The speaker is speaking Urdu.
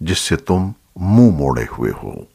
جس سے تم منہ موڑے ہوئے ہو۔